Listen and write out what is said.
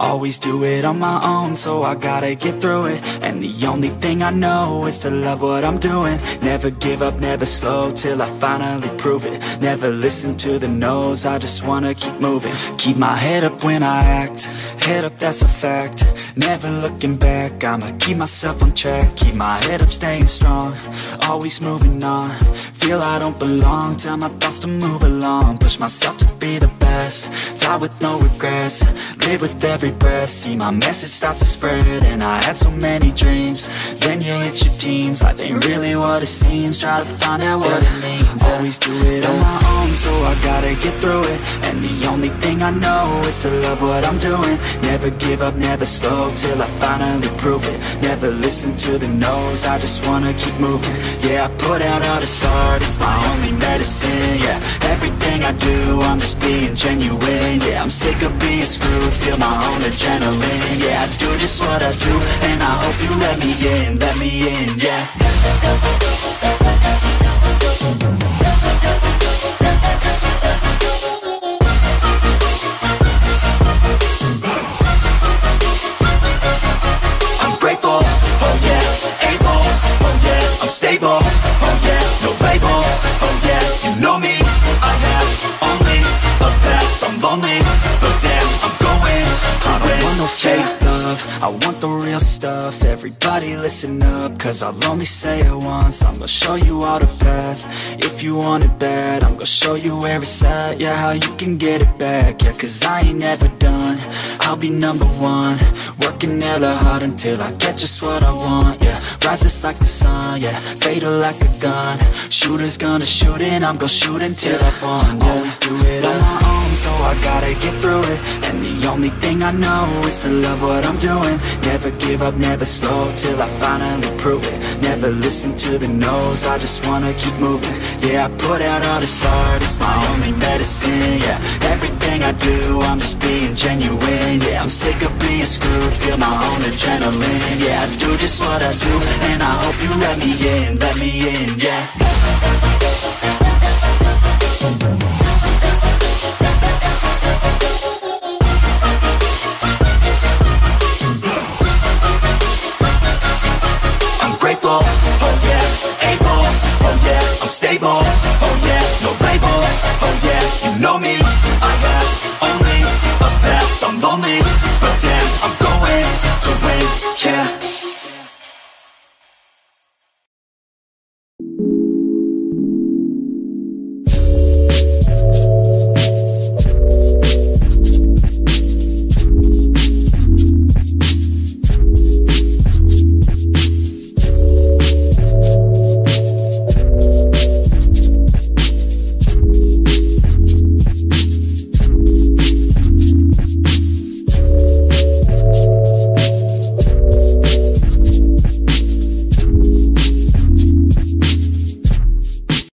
Always do it on my own, so I gotta get through it. And the only thing I know is to love what I'm doing. Never give up, never slow, till I finally prove it. Never listen to the no's, I just wanna keep moving. Keep my head up when I act, head up that's a fact. Never looking back, I'ma keep myself on track. Keep my head up, staying strong, always moving on Feel I don't belong, tell my thoughts to move along. Push myself to be the best, die with no regrets. Live with every breath, see my message start to spread And I had so many dreams, then you hit your teens. Life ain't really what it seems, try to find out what it means. Always do it on my own, so I gotta get through it. And the only thing I know is to love what I'm doing. Never give up, never slow, till I finally prove it. Never listen to the no's, I just wanna keep moving. Yeah, I put out all this art, it's my only medicine Yeah, everything I do, I'm just being genuine Yeah, I'm sick of being screwed, feel my own adrenaline Yeah, I do just what I do, and I hope you let me in, let me in, yeah I'm stable, oh yeah, no label, oh yeah, you know me, I have only a path, I'm lonely, but damn, I'm going. To I don't want no fake love, I want the real stuff, everybody listen up, cause I'll only say it once, I'm gonna show you all the path, if you want it bad, I'm gonna show you where it's at, yeah, how you can get it back, yeah, cause I ain't never done, I'll be number one, working hella hard until I get just what I want, yeah, rises like the sun, yeah, fatal like a gun, shooters gonna shoot and I'm gonna shoot until I won, yeah, always do it only thing I know is to love what I'm doing, never give up, never slow, till I finally prove it, never listen to the no's, I just wanna keep moving, yeah, I put out all this art, it's my only medicine, yeah, everything I do, I'm just being genuine, yeah, I'm sick of being screwed, feel my own adrenaline, yeah, I do just what I do, and I hope you let me in, let me in, yeah.